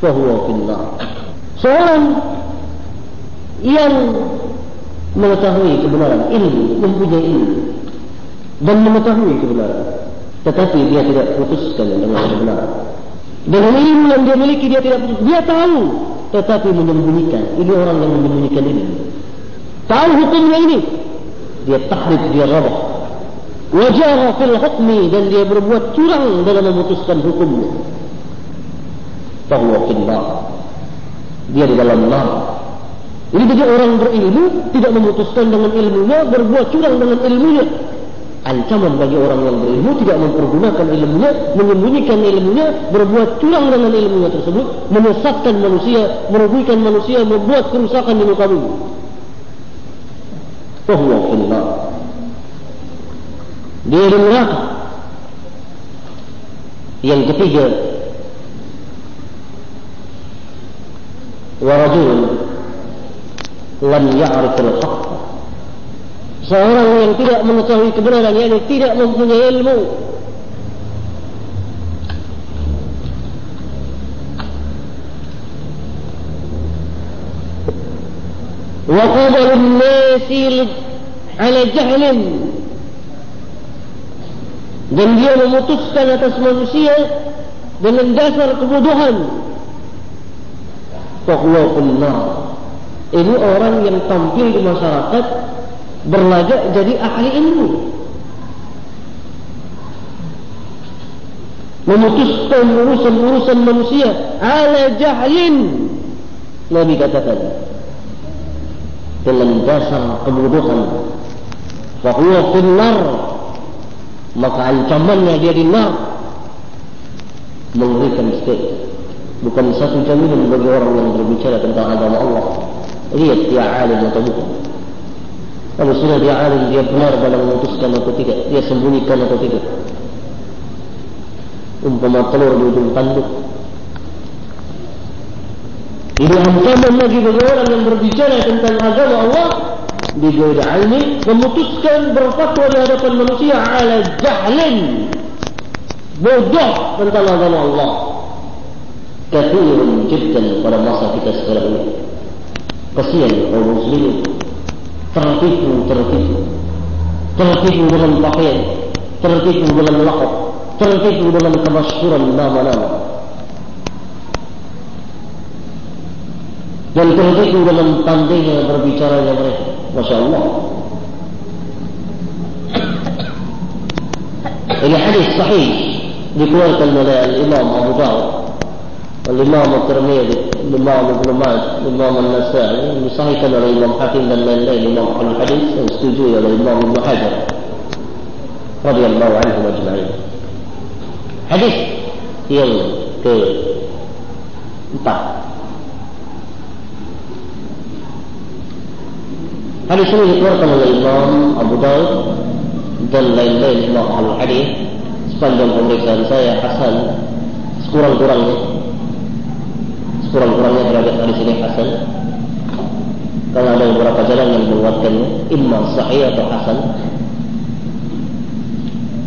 fahuwa finnar. Seorang yang mengetahui kebenaran ilmu, mempunyai ilmu dan mengetahui kebenaran, tetapi dia tidak putuskan dengan kebenaran. Dengan ilmu yang dia miliki dia tidak putus, dia tahu tetapi menyembunyikan. Ini orang yang menyembunyikan ini. Tahu hukumnya ini, dia tahrif, dia rabah. Wajah fil hukmi dan dia berbuat curang dalam memutuskan hukumnya. Fahuwa finnar. Dia di dalam nar. Ini jadi orang berilmu tidak memutuskan dengan ilmunya, berbuat curang dengan ilmunya. Ancaman bagi orang yang berilmu tidak mempergunakan ilmunya, menyembunyikan ilmunya, berbuat curang dengan ilmunya tersebut, menyesatkan manusia, merugikan manusia, membuat kerusakan di muka bumi. Fahuwa finnar. Dia di neraka. Yang ketiga, ورجل لم يعرف الحق seorang yang tidak mengetahui kebenaran yang tidak mempunyai ilmu وقبل الناس على جهل dan dia memutuskan atas manusia dengan dasar kebodohan fahuwa. Ini orang yang tampil di masyarakat berlagak jadi ahli ilmu. Memutuskan urusan-urusan manusia ala jahlin. Nabi katakan dalam dasar kebodohan fahuwa finnar maka ancamannya dia di nar mengerikan sekali bukan satu jaminan bagi orang yang berbicara tentang agama Allah. Lihat dia alim atau bukan. Kalau sudah dia alim, dia benar dalam memutuskan atau tidak, dia sembunyikan atau tidak. Umpama telur di ujung tanduk. Ini ancaman lagi bagi orang yang berbicara tentang agama Allah di gairah ilmi memutuskan berfatwa di hadapan manusia ala jahlin bodoh tentang agama Allah كثير جدا masa kita sekarang ini. Kasihan kaum muslimin tertipu tertipu tertipu dengan pakaian, tertipu dengan lakop, tertipu dengan kemasyhuran nama-nama. Dan tertipu dengan pandainya berbicara mereka. Masya Allah. Ini hadis sahih dikeluarkan oleh Imam Abu Dawud Imam Al-Tirmidhi, Imam Ibn Mas, Imam Al-Nasai, Musahikan oleh Imam Hakim dan lain-lain, Imam Al-Hadith, dan setuju oleh Imam Ibn Hajar. Radiyallahu alaihi wa. Hadis yang ke empat. Hadis ini dikeluarkan oleh Imam Abu Daud dan lain-lain Imam Al-Hadith. Sepanjang pemeriksaan saya, Hasan, sekurang-kurangnya kurang-kurangnya derajat hadis ini hasan. Kalau ada beberapa jalan yang menguatkannya imma sahih atau hasan.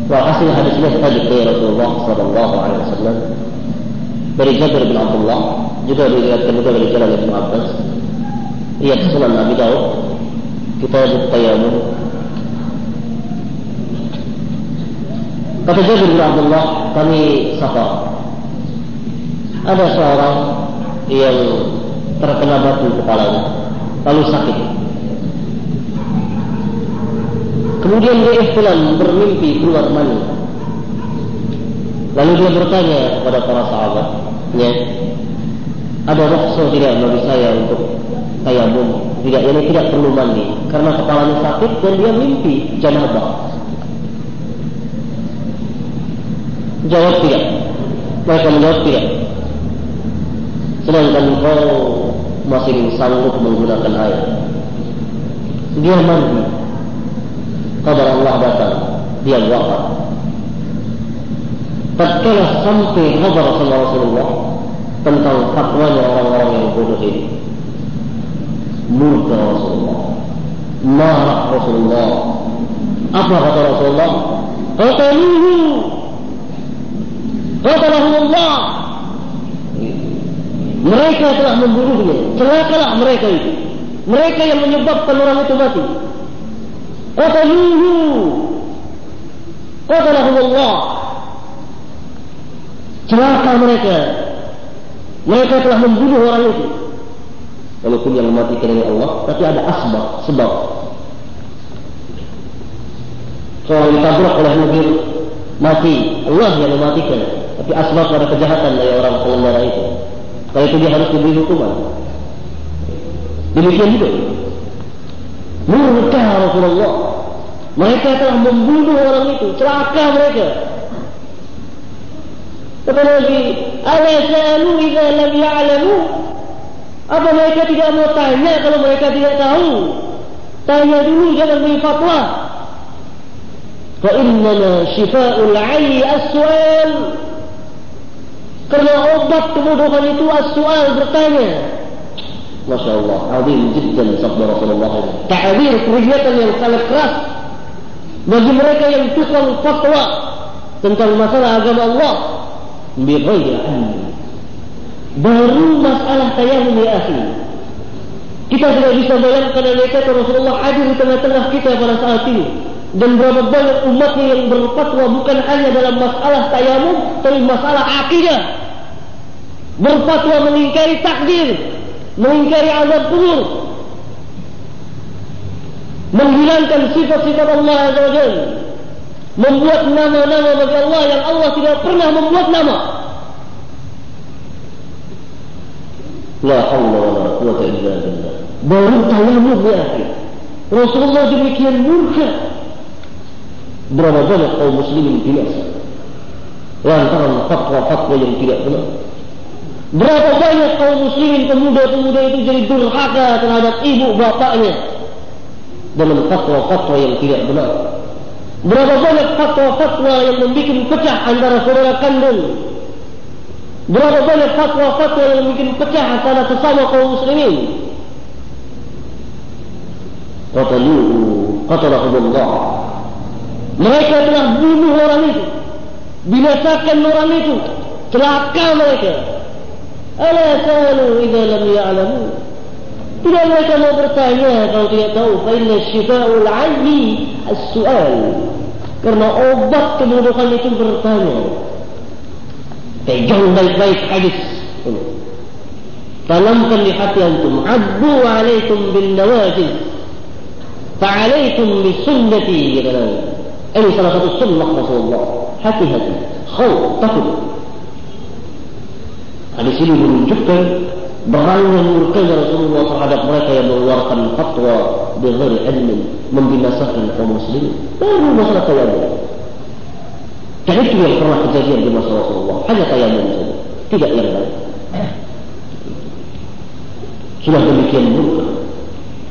Walhasil hadis ini hadis dari Rasulullah Sallallahu Alaihi Wasallam. Dari Jabir bin Abdullah juga dilihatkan juga dari jalan Ibn Abbas. Ia Sunan Nabi Daud kita Tayamun kata Jabir bin Abdullah kami safar. Ada seorang yang terkena batu kepalanya. Lalu sakit. Kemudian dia ikhtilam bermimpi keluar mani. Lalu dia bertanya kepada para sahabat ya ada rukso tidak bagi saya untuk tayamum? Tidak ini tidak perlu mandi. Karena kepalanya sakit dan dia mimpi janabah. Jawab tidak. Mereka menjawab tidak sedangkan kau masih sanggup menggunakan air. Dia mandi. Kabar Allah datang, dia wafat. Tatkala sampai kabar sama Rasulullah tentang fatwanya orang-orang yang bodoh ini. Murka Rasulullah. Marah Rasulullah. Apa kata Rasulullah? Qataluhu. Qatalahu Allah. Mereka telah membunuhnya. Celakalah mereka itu. Mereka yang menyebabkan orang itu mati. Qataluhu. Qatalahum Allah. Celaka mereka. Mereka telah membunuh orang itu. Walaupun yang mematikan ini Allah, tapi ada asbab, sebab. Kalau ditabrak oleh mobil, mati. Allah yang mematikan. Tapi asbab ada kejahatan dari orang pengendara itu. Kalau itu dia harus diberi hukuman. Demikian juga. Murka Rasulullah. Mereka telah membunuh orang itu. Celaka mereka. Kata lagi, Ala sa'alu idha lam ya'lamu. Apa mereka tidak mau tanya kalau mereka tidak tahu? Tanya dulu, jangan beri fatwa. Fa'innana shifa'ul ayi as-su'al. Kerana obat kemudahan itu as-su'al bertanya. Masya Allah, azim jiddan sabda Rasulullah. Ta'adir kegiatan yang sangat keras. Bagi mereka yang tukang fatwa tentang masalah agama Allah bighairi ilmi. Baru masalah tayamum ya akhi. Kita tidak bisa bayangkan mereka Rasulullah hadir di tengah-tengah kita pada saat ini. Dan berapa banyak umatnya yang berfatwa bukan hanya dalam masalah tayamum, tapi masalah akidah. Berfatwa mengingkari takdir, mengingkari azab kubur, menghilangkan sifat-sifat Allah Azza wa Jalla membuat nama-nama bagi Allah yang Allah tidak pernah membuat nama. La haula wa la quwwata illa billah. Baru tayamum di akhir. Rasulullah demikian murka. Berapa banyak kaum muslimin binasa. Lantaran fatwa-fatwa yang tidak benar. Berapa banyak kaum muslimin pemuda-pemuda itu jadi durhaka terhadap ibu bapaknya. Dalam fatwa-fatwa yang tidak benar. Berapa banyak fatwa-fatwa yang membuat pecah antara saudara kandung. Berapa banyak fatwa-fatwa yang membuat pecah antara sesama kaum muslimin. Qataluhu qatalahumullah. Mereka telah bunuh orang itu. Binasakan orang itu. Celaka mereka. Ala salu idza lam ya'lamu. Tidak mereka mau bertanya kalau tidak tahu. Syifa'ul 'ayyi as-su'al. Karena obat kemudukan itu bertanya. Pegang baik-baik hadis. Tanamkan di hati antum. Addu alaikum bin nawajid. Bi sunnati. Ini salah satu sunnah Rasulullah. Hati-hati. Khaw, takut. Hadis ini menunjukkan berangnya murkanya Rasulullah terhadap mereka yang mengeluarkan fatwa dengan ilmu membinasakan kaum muslim baru masalah tayamum. Dan itu yang pernah kejadian di masa Rasulullah. Hanya tayamum saja. Tidak yang lain. Sudah demikian murka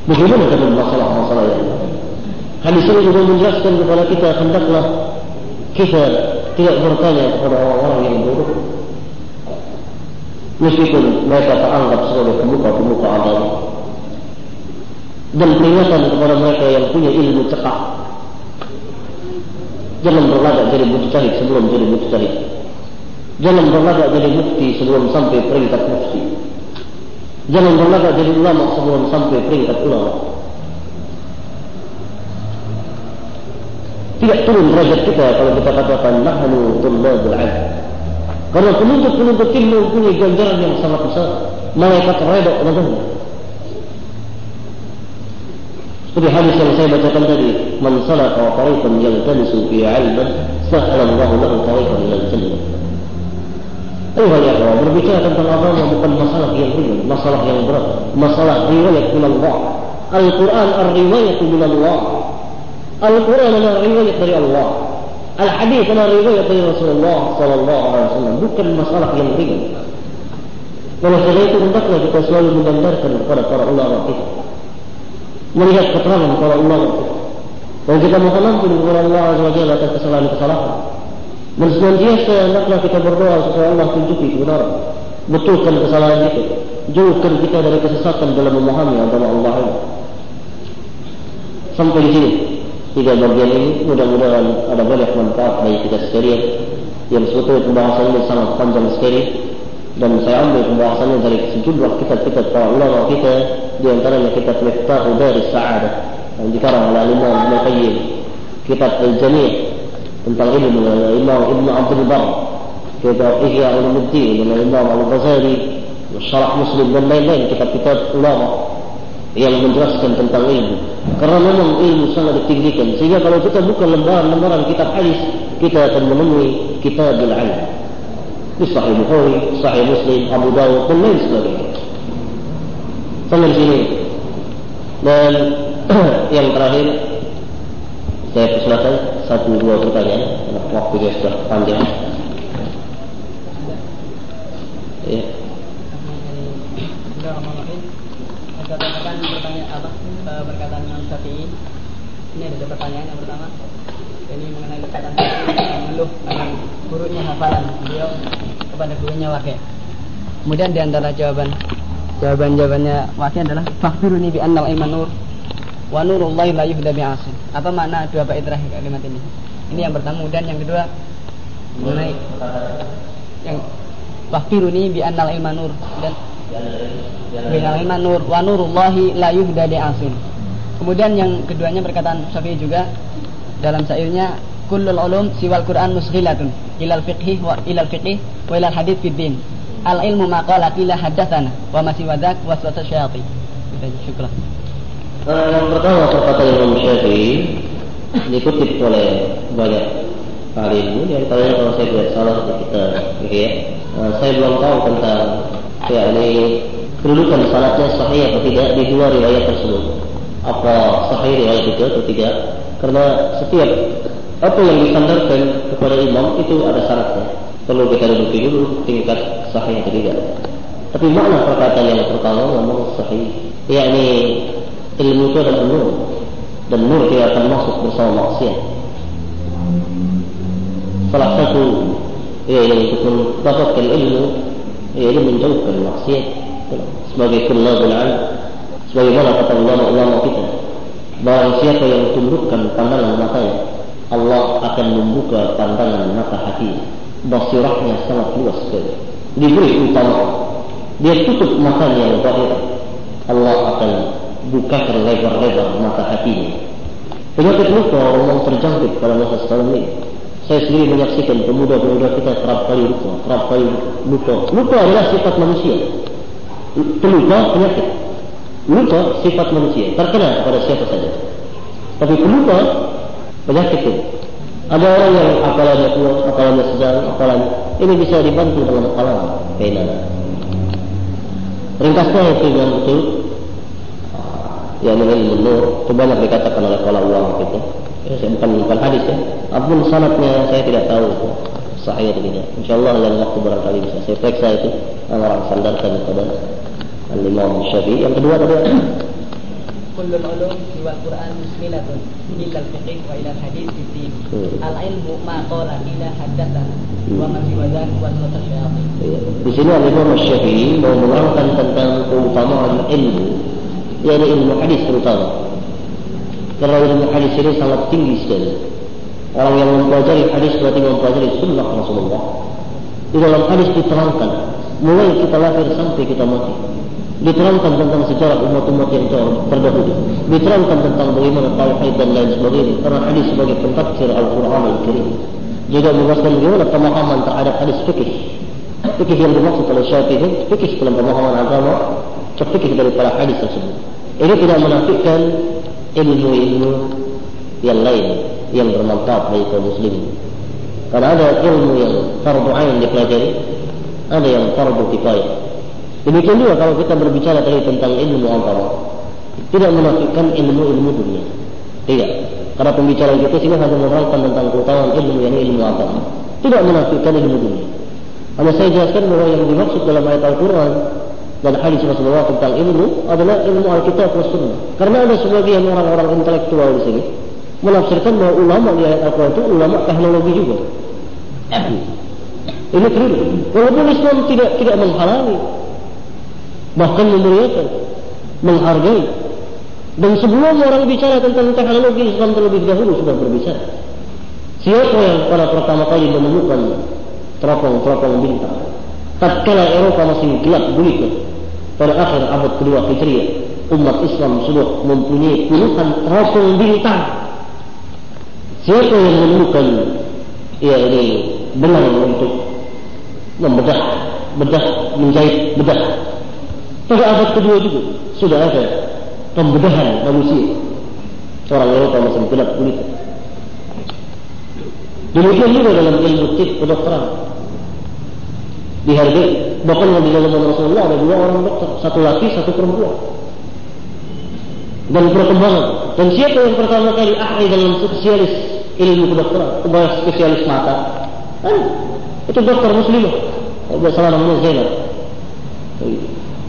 bagaimana dengan masalah-masalah yang lain? Hadis ini juga menjelaskan kepada kita hendaklah kita tidak bertanya kepada orang-orang yang buruk meskipun mereka teranggap sebagai pemuka-pemuka agama. Dan peringatan kepada mereka yang punya ilmu cekak. Jangan berlagak jadi mujtahid sebelum jadi mujtahid. Jangan berlagak jadi mufti sebelum sampai peringkat mufti. Jangan berlagak jadi ulama sebelum sampai peringkat ulama. Tidak turun derajat kita kalau kita katakan nahnu tullabul ilm Karena penuntut-penuntut ilmu punya ganjaran yang sangat besar. Malaikat redok dengannya. Seperti hadis yang saya bacakan tadi, "Man salaka tariqan yaltamisu fi 'ilman, sahhala Allahu lahu tariqan ila al-jannah." Ayuh ya berbicara tentang agama bukan masalah yang ringan, masalah yang berat, masalah riwayat min Allah. Al-Quran ar-riwayat min Allah. Al-Quran adalah riwayat dari Allah. Al-hadis adalah riwayat dari Rasulullah sallallahu alaihi wasallam, bukan masalah yang ringan. Oleh sebab itu hendaklah kita selalu mendengarkan kepada para ulama kita. Melihat keterangan para ulama kita. Dan kita mohon ampun kepada Allah Azza wa Jalla atas kesalahan-kesalahan. Dan senantiasa hendaklah kita berdoa supaya Allah tunjuki kebenaran. Betulkan kesalahan itu. Jauhkan kita dari kesesatan dalam memahami agama Allah. Sampai di sini tiga bagian ini mudah-mudahan ada banyak manfaat bagi kita sekalian. Yang sebetulnya pembahasan ini sangat panjang sekali. Dan saya ambil pembahasannya dari sejumlah kitab-kitab para ulama kita di antaranya kitab Miftahu dari Sa'adah. Yang dikarang oleh Imam Ibn Qayyim kitab Al-Jami' tentang ilmu oleh Imam Ibn Abdul Bar kitab Ihya Ulumuddin oleh Imam Al-Ghazali Syarah Muslim dan lain-lain kitab-kitab ulama yang menjelaskan tentang ilmu karena memang ilmu sangat ditinggikan sehingga kalau kita buka lembaran-lembaran kitab hadis kita akan menemui kitab al-ilm di Sahih Bukhari, Sahih Muslim, Abu Dawud dan lain sebagainya. Sampai di sini. Dan yang terakhir saya persilakan satu dua pertanyaan. Waktu dia sudah panjang. Ya. Katakan pertanyaan apa? Perkataan Imam Syafi'i. Ini ada pertanyaan yang pertama. Ini mengenai perkataan mengeluh dengan buruknya hafalan beliau kepada gurunya wakil. Kemudian di antara jawaban jawaban jawabannya wakil adalah fakiruni bi annal iman nur wa nurullahi la yuhda bi'asin. Apa makna dua bait terakhir kalimat ini? Ini yang pertama dan yang kedua mengenai yang fakiruni bi annal iman nur dan bi annal iman nur wa nurullahi la yuhda bi'asin. Kemudian yang keduanya perkataan Syafi'i juga dalam syairnya kullul ulum siwal Quran musghilatun ilal fiqhi wa ilal fiqhi wa ilal hadith fid din. Al ilmu maqala qila hadatsana wa masih wadak waswasa syaitan. Syukur. Uh, yang pertama perkataan Imam Syafi'i dikutip oleh banyak kali ini di antaranya kalau saya tidak salah kita ya, uh, saya belum tahu tentang ya ini kedudukan salatnya sahih atau tidak di dua riwayat tersebut apa sahih riwayat itu atau tidak karena setiap apa yang disandarkan kepada imam itu ada syaratnya. Perlu kita duduki dulu tingkat sahih atau tidak. Tapi makna perkataan yang pertama memang sahih. yakni ilmu itu adalah nur. Dan nur tidak akan masuk bersama maksiat. Salah satu ya, yang untuk mendapatkan ilmu ini menjauhkan maksiat. Sebagai kullabul alim sebagaimana kata ulama-ulama kita Barang siapa yang tundukkan pandangan matanya Allah akan membuka pandangan mata hati Basirahnya sangat luas sekali. Diberi utama. Dia tutup matanya yang zahir. Allah akan bukakan lebar-lebar mata hatinya Penyakit lupa orang terjangkit pada masa sekarang ini Saya sendiri menyaksikan pemuda-pemuda kita kerap kali lupa Kerap kali lupa. Lupa adalah sifat manusia. Terlupa penyakit. Lupa sifat manusia. Terkena kepada siapa saja. Tapi pelupa penyakit itu ada orang yang akalanya kuat akalanya sedang akalanya ini bisa dibantu dengan kalam kainan ringkasnya yang betul yang ini menur itu banyak dikatakan oleh para ulama kita. Ya, saya bukan bukan hadis ya. Apapun sanatnya saya tidak tahu itu. Sahih atau tidak. Insyaallah dalam waktu barangkali bisa saya periksa itu. Orang sandarkan kepada Al-Imam Syafi'i. Yang kedua tadi Kullu ulum siwa Quran musmilatun illa al-fiqh wa ila al-hadith fi din. Hmm. Al-ilmu ma qala ila haddatsana wa ma siwa dzalik wa. Iya. Di sini Al-Imam Syafi'i mau menerangkan tentang keutamaan ilmu yakni ilmu hadis terutama. Karena ilmu hadis ini sangat tinggi sekali. Orang yang mempelajari hadis berarti mempelajari sunnah Rasulullah. Di dalam hadis diterangkan mulai kita lahir sampai kita mati diterangkan tentang sejarah umat-umat yang terdahulu diterangkan tentang bagaimana tauhid dan lain sebagainya karena hadis sebagai pentafsir Al-Quran Al-Karim juga menjelaskan bagaimana pemahaman terhadap hadis fikih fikih yang dimaksud oleh syafi'i fikih dalam pemahaman agama fikih dari para hadis tersebut ini tidak menafikan ilmu-ilmu yang lain yang bermanfaat bagi kaum muslim karena ada ilmu yang fardu ain dipelajari ada yang fardu kifayah Demikian juga kalau kita berbicara tadi tentang ilmu agama, tidak menafikan ilmu-ilmu dunia. Tidak. Karena pembicaraan kita sini hanya menerangkan tentang keutamaan ilmu yang ilmu agama. Tidak menafikan ilmu dunia. Hanya saya jelaskan bahwa yang dimaksud dalam ayat Al-Quran dan hadis Rasulullah tentang ilmu adalah ilmu Alkitab Sunnah. Karena ada sebagian orang-orang intelektual di sini menafsirkan bahwa ulama di ayat Al-Quran itu ulama teknologi juga. Ini keliru. Walaupun Islam tidak tidak menghalangi bahkan memuliakan, menghargai. Dan sebelum orang bicara tentang teknologi Islam terlebih dahulu sudah berbicara. Siapa yang pada pertama kali menemukan teropong-teropong bintang? tatkala Eropa masih gelap gulita pada akhir abad kedua Hijriah umat Islam sudah mempunyai puluhan teropong bintang. Siapa yang menemukan ya ini benar untuk membedah bedah menjahit bedah. Pada abad kedua juga sudah ada pembedahan manusia. Orang Eropa masih gelap gulita. Demikian juga dalam ilmu tip kedokteran. Dihargai bahkan di dalam Rasulullah ada dua orang dokter satu laki satu perempuan. Dan perkembangan. Dan siapa yang pertama kali ahli dalam spesialis ilmu kedokteran? Kepada spesialis mata. Kan? Itu dokter muslimah. Kalau salah namanya Zainab.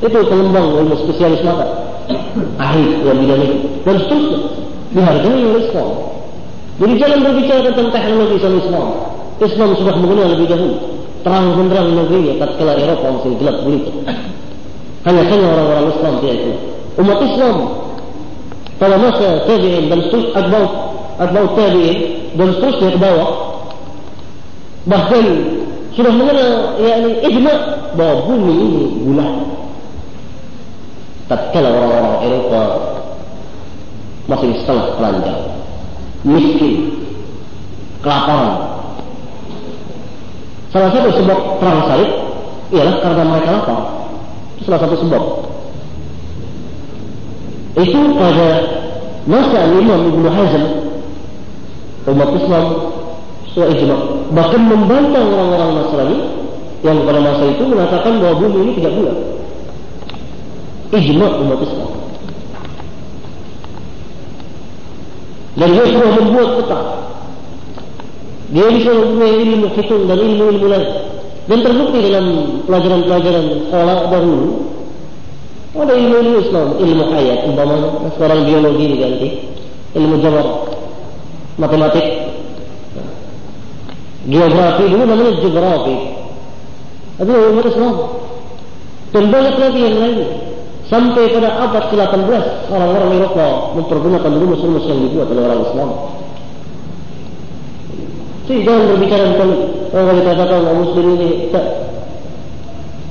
Itu pengembang ilmu spesialis mata. Ahli yang bidang itu dan seterusnya. Dihargai oleh Islam. Jadi jangan berbicara tentang teknologi sama Islam. Islam sudah mengenal lebih dahulu terang benderang negeri tatkala Eropa masih gelap gulita. Hanya hanya orang-orang Islam tidak itu. Umat Islam pada masa tabi'in dan seterus adbau adbau tabi'in dan seterusnya ke bawah bahkan sudah mengenal yakni ijma bahawa bumi ini bulat. Tatkala orang-orang Eropa masih setengah telanjang. Miskin kelaparan salah satu sebab perang salib ialah karena mereka lapar. Itu salah satu sebab. Itu pada masa Imam Ibn Hazm umat Islam sesuai ijma bahkan membantah orang-orang Nasrani yang pada masa itu mengatakan bahawa bumi ini tidak bulat. Ijma umat Islam. Dan dia sudah membuat peta dia bisa mempunyai ilmu hitung dan ilmu-ilmu lain dan terbukti dalam pelajaran-pelajaran sekolah dahulu ada ilmu-ilmu Islam. Ilmu hayat umpama sekarang biologi diganti ilmu jabar matematik. Geografi dulu namanya geografi. Itu ilmu Islam. Dan banyak lagi yang lain. Sampai pada abad ke-18 orang-orang Eropa mempergunakan rumus-rumus yang dibuat oleh orang Islam. Jadi jangan berbicara tentang orang kita katakan orang Muslim ini tak.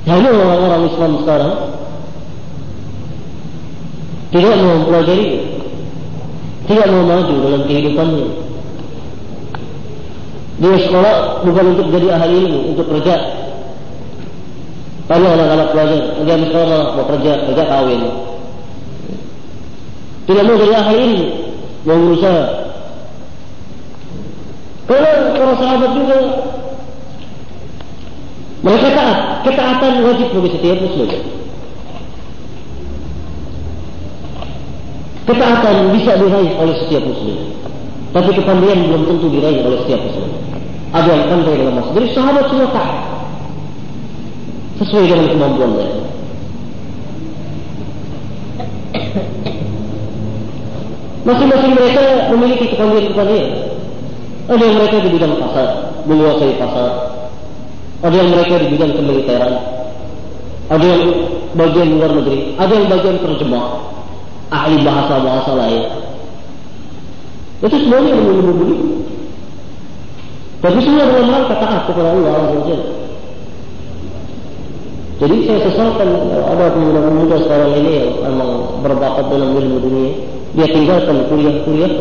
Hanya orang-orang Islam sekarang tidak mau mempelajari, tidak mau maju dalam kehidupannya. Dia sekolah bukan untuk jadi ahli ilmu, untuk kerja, Tanya anak-anak pelajar, dia sekolah mau kerja, kerja kawin. Tidak mau jadi ahli ini, mau berusaha. Kalau para sahabat juga mereka taat, ketaatan wajib bagi setiap muslim. Ketaatan bisa diraih oleh setiap muslim. Tapi kepandian belum tentu diraih oleh setiap muslim. Ada yang pandai dalam masa. Jadi sahabat semua taat sesuai dengan kemampuannya. Masing-masing mereka memiliki kepandaian-kepandaian. Ada yang mereka di bidang pasar, menguasai pasar. Ada yang mereka di bidang kemiliteran. Ada yang bagian luar negeri. Ada yang bagian terjemah. Ahli bahasa-bahasa lain. Itu semuanya yang memiliki Tapi semua dalam rangka taat kepada Allah Azza jadi saya sesalkan ada pemuda-pemuda sekarang ini yang memang berbakat dalam ilmu dunia. Dia tinggalkan kuliah-kuliah.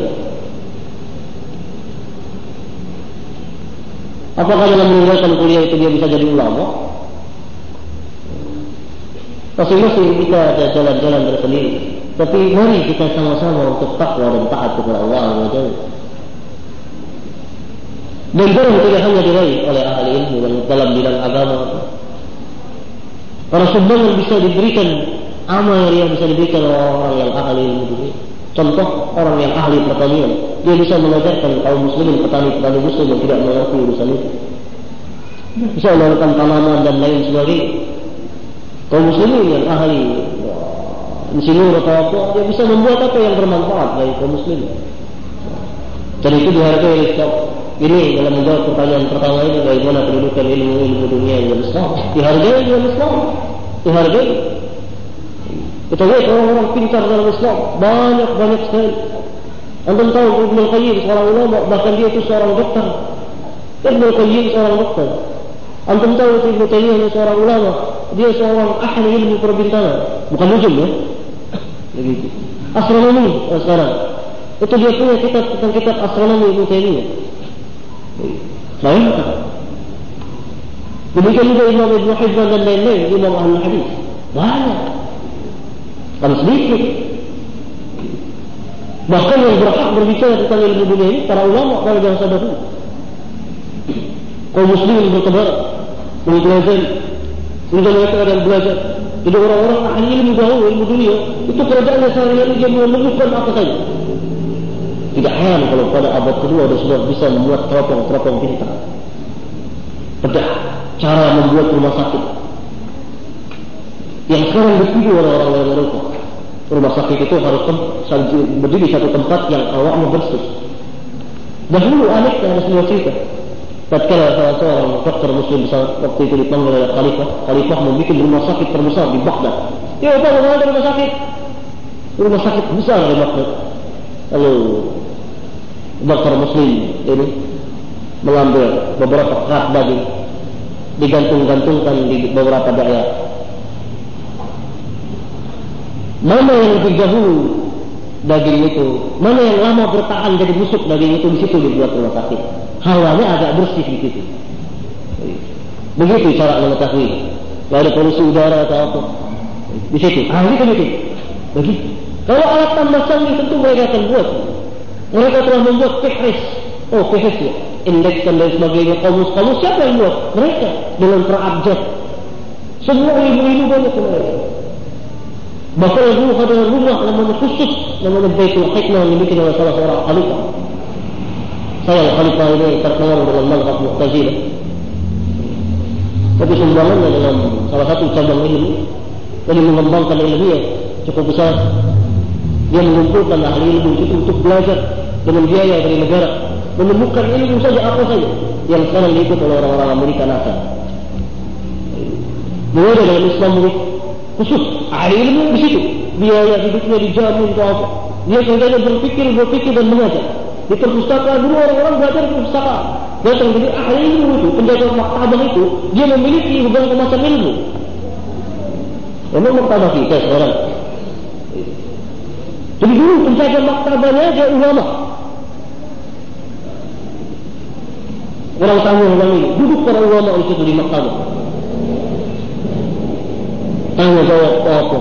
Apakah dalam meninggalkan kuliah itu dia bisa jadi ulama? Masing-masing kita ada jalan-jalan tersendiri. Tapi mari kita sama-sama untuk takwa dan taat kepada Allah Dan jangan tidak hanya diraih oleh ahli ilmu dalam bidang agama, Para sumbangan bisa diberikan amal yang bisa diberikan orang yang ahli ilmu dunia. Contoh orang yang ahli pertanian, dia bisa mengajarkan kaum muslimin petani-petani muslim yang tidak mengerti urusan itu. Bisa melakukan tanaman dan lain sebagainya. Kaum muslimin yang ahli insinyur atau apa, dia bisa membuat apa yang bermanfaat bagi kaum muslimin. Dan itu dihargai oleh. Ini dalam menjawab pertanyaan pertama ini bagaimana pendidikan ilmu ilmu dunia yang Islam. Dihargai dalam Islam. Dihargai. Kita orang-orang pintar dalam Islam banyak banyak sekali. Anda tahu Ibn Al-Qayyim seorang ulama bahkan dia itu seorang dokter. Ibn Al-Qayyim seorang dokter. Antum tahu Ibnu Taimiyah seorang ulama, dia seorang ahli ilmu perbintangan, bukan nujum ya. Astronomi oh, sekarang. Itu dia punya kitab tentang kitab astronomi Ibnu Taimiyah. Lain? Demikian juga Imam Ibn Hibban dan lain-lain Imam Ahli Hadis Banyak Kalau sedikit. Bahkan yang berhak berbicara tentang ilmu dunia ini Para ulama pada jangka dahulu Kau muslim bertebar Belajar Sehingga mereka ada belajar. Jadi orang-orang ahli ilmu dahulu ilmu dunia Itu kerajaan yang sehari-hari dia menemukan apa saja. Tidak heran kalau pada abad kedua Dia sudah bisa membuat teropong-teropong bintang Pedah Cara membuat rumah sakit. Yang sekarang ditipu orang-orang yang merokok rumah sakit itu harus berdiri satu tempat yang awaknya bersih. Dahulu aneh ada sebuah cerita. Tatkala salah seorang dokter muslim besar waktu itu dipanggil oleh khalifah, khalifah membuat rumah sakit terbesar di Baghdad. Ya, apa yang ada rumah sakit? Rumah sakit besar di Baghdad. Lalu dokter muslim ini mengambil beberapa kerat daging digantung-gantungkan di beberapa daerah mana yang lebih dahulu daging itu, mana yang lama bertahan jadi busuk daging itu di situ dibuat rumah sakit. Hawanya agak bersih di situ. Begitu cara mengetahui. Kalau ada polusi udara atau apa di situ. Ah ini begitu. Begitu. Kalau alat tambah canggih tentu mereka akan buat. Mereka telah membuat kehres. Oh kehres ya. Indeks dan lain sebagainya. Kamus-kamus siapa yang buat? Mereka dengan terabjad. Semua ilmu-ilmu banyak mereka. Maka dulu ada rumah namanya khusus namanya Baitul Hikmah yang dibikin oleh salah seorang khalifah. Saya khalifah ini terkenal dengan mazhab Mu'tazilah. Tapi sumbangannya dalam salah satu cabang ilmu jadi mengembangkan ilmu yang cukup besar. Dia mengumpulkan ahli ilmu itu untuk belajar dengan biaya dari negara menemukan ilmu saja apa saja yang sekarang diikut oleh orang-orang Amerika NASA. Mulai dalam Islam khusus ahli ilmu di situ. Biaya hidupnya dijamin ke apa. Dia kerjanya berpikir berpikir dan mengajar. Di perpustakaan dulu orang-orang belajar di perpustakaan datang jadi ahli ilmu itu penjaga maktabah itu dia memiliki beberapa macam ilmu. Memang maktabah kita sekarang jadi dulu penjaga maktabahnya dia ulama. Orang tamu orang ini duduk para ulama itu di maktabah tanya jawab apa?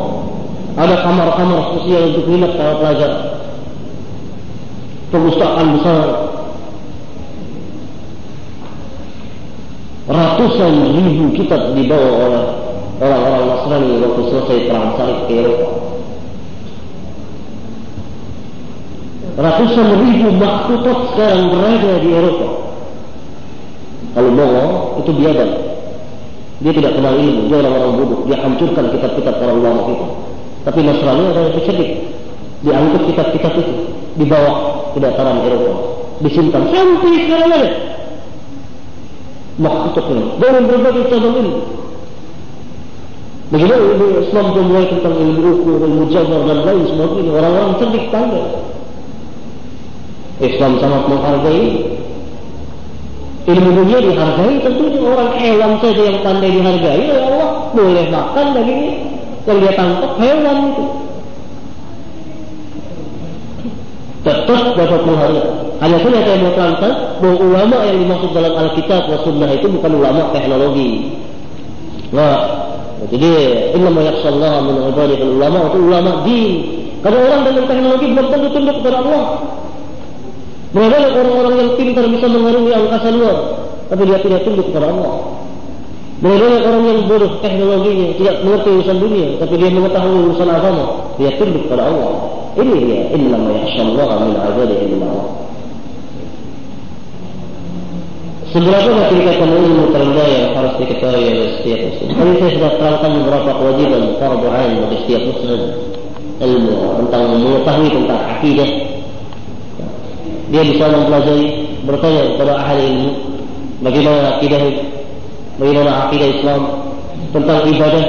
Ada kamar-kamar spesial untuk minat para pelajar. Perpustakaan besar. Ratusan ribu kitab dibawa oleh orang-orang Nasrani waktu selesai perang salib ke Eropa ratusan ribu maktutat sekarang berada di Eropa kalau bawa itu biadab dia tidak kenal ilmu, dia orang-orang bodoh. Dia hancurkan kitab-kitab para ulama itu. Tapi Nasrani adalah yang cerdik. Kitab-kitab itu. Dibawa ke dataran Eropa. Disimpan. Sampai sekarang ada. Maksudnya ini. Dengan berbagai cabang ilmu. Bagaimana ilmu Islam memulai tentang ilmu ukur, ilmu jabar dan lain semua ini. Orang-orang cerdik tanda. Islam sangat menghargai ilmu dunia dihargai tentunya orang hewan saja yang pandai dihargai. Ya Allah boleh makan lagi. Yang dia tangkap hewan itu. Tetap dapat menghargai hanya saja saya mau terangkan bahwa ulama yang dimaksud dalam Alkitab wa Sunnah itu bukan ulama teknologi. Nah jadi ilmu yaksallah min ibadil ulama itu ulama din. Kalau orang dengan teknologi belum tentu tunduk kepada Allah Berapa orang-orang yang pintar bisa mengarungi angkasa luar, tapi dia tidak tunduk kepada Allah. Berapa orang yang bodoh teknologinya, tidak mengerti urusan dunia, tapi dia mengetahui urusan agama, dia tunduk kepada Allah. Ini dia, Inna ma yahshallah min azali illa Allah. Seberapa tingkatan ilmu terendah yang harus diketahui oleh setiap muslim? Tadi saya sudah terangkan beberapa kewajiban fardu ain bagi setiap muslim ilmu tentang mengetahui tentang akidah dia bisa mempelajari bertanya kepada ahli ilmu bagaimana akidah bagaimana akidah Islam tentang ibadah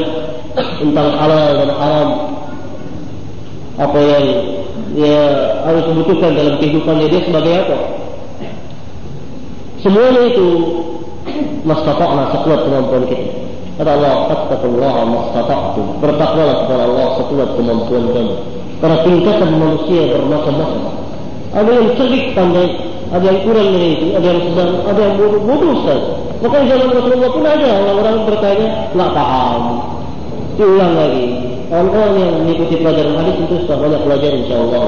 tentang halal dan haram apa yang dia harus membutuhkan dalam kehidupannya dia sebagai apa semuanya itu mastata'na sekuat kemampuan kita. Kata Allah, fattaqullaha mastata'tum. Bertakwalah kepada Allah sekuat kemampuan kamu. Karena tingkatan manusia bermacam-macam. Ada yang cerdik pandai, ada yang kurang dari ada yang sedang, ada yang bodoh, bodoh Ustaz. Maka di zaman Rasulullah pun ada orang-orang bertanya, tak paham. Diulang lagi. Orang-orang yang mengikuti pelajaran hadis itu sudah banyak belajar insyaAllah.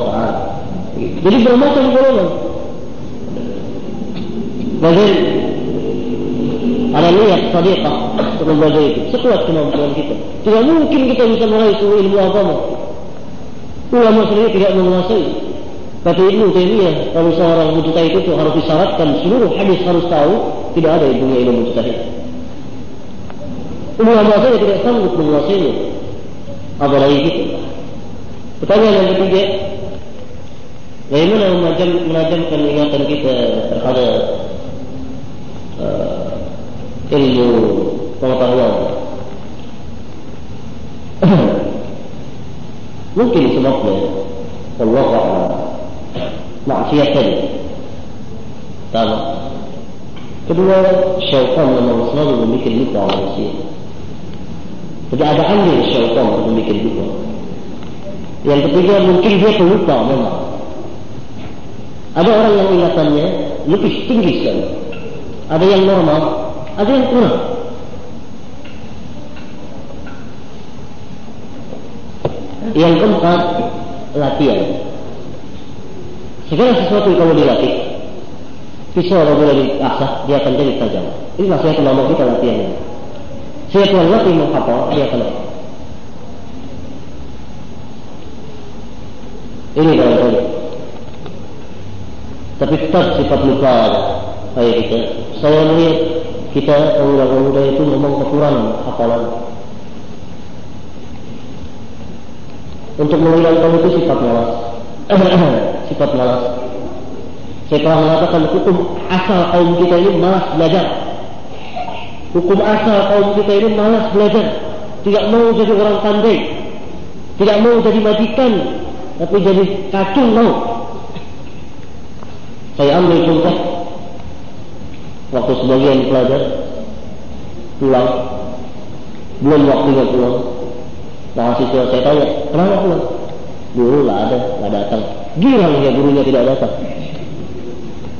Jadi bermacam golongan. Bagi ada niat sadiqah untuk membaca itu. Sekuat kemampuan kita. Tidak mungkin kita bisa meraih seluruh ilmu agama. Ulama sendiri tidak menguasai. Kata Ibnu Taimiyah, kalau seorang mujtahid itu harus disyaratkan seluruh hadis harus tahu, tidak ada yang ilmu mujtahid. Ulama saja tidak sanggup menguasainya. Apalagi kita. Pertanyaan yang ketiga, bagaimana menajam, menajamkan ingatan kita terhadap uh, ilmu pengetahuan. Mungkin sebabnya Allah Ta'ala maksiat tadi. Tahu? Kedua, syaitan memang selalu memikir lupa manusia. Tidak ada andil syaitan untuk memikir lupa. Yang ketiga, mungkin dia pelupa memang. Ada orang yang ingatannya lebih tinggi sekali. Ada yang normal, ada yang kurang. Yang keempat, latihan. Segala sesuatu yang kamu dilatih, pisau apabila diasah, dia akan jadi tajam. Ini nasihat ulama kita latihan ini. Saya tuan latih menghafal, dia akan Ini kalau tadi. Tapi tetap sifat lupa kayak kita. Saya melihat kita pemuda-pemuda itu memang kekurangan hafalan. Untuk menghilangkan itu sifat malas. sifat malas. Saya telah mengatakan hukum asal kaum kita ini malas belajar. Hukum asal kaum kita ini malas belajar. Tidak mau jadi orang pandai. Tidak mau jadi majikan. Tapi jadi kacung mau. Saya ambil contoh waktu sebagian pelajar pulang belum waktunya pulang mahasiswa saya tanya kenapa pulang guru lah ada nggak datang. Girang ya gurunya tidak datang.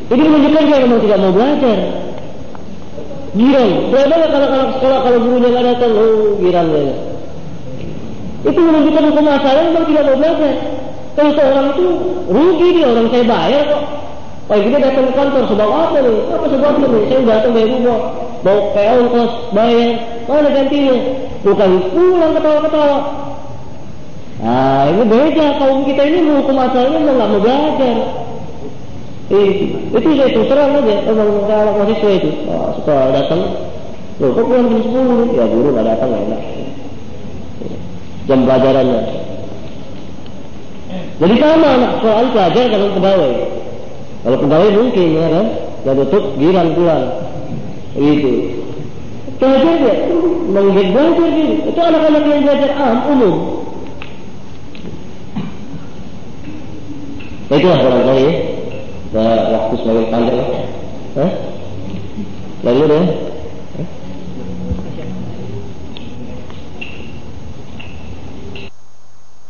Ini menunjukkan dia memang tidak mau belajar. Girang. Berapa kalau kalau sekolah kalau gurunya nggak datang. Oh girang ya itu menunjukkan hukum asalnya memang tidak mau belajar. Kalau seorang itu rugi dia orang saya bayar kok. Oh, kita datang ke kantor sebab apa nih? Apa sebabnya nih? Saya datang dari rumah, mau kayak ongkos, bayar, mana gantinya? Bukan pulang ketawa-ketawa. Nah, ini beda. Kaum kita ini hukum asalnya memang nggak mau belajar. Eh, itu saya terus terang aja. Emang kalau mahasiswa itu, oh, suka datang. Loh, kok pulang jam sepuluh? Ya, guru nggak datang, enak. Jam pelajarannya. Jadi sama anak soal pelajar kalau pegawai. Kalau pegawai mungkin ya kan, ya tutup giran pulang. Itu. Belajar dia, menggigit belajar. Itu anak-anak yang belajar am, umum. Itulah orang kali ya. waktu semakin panjang. Lalu deh.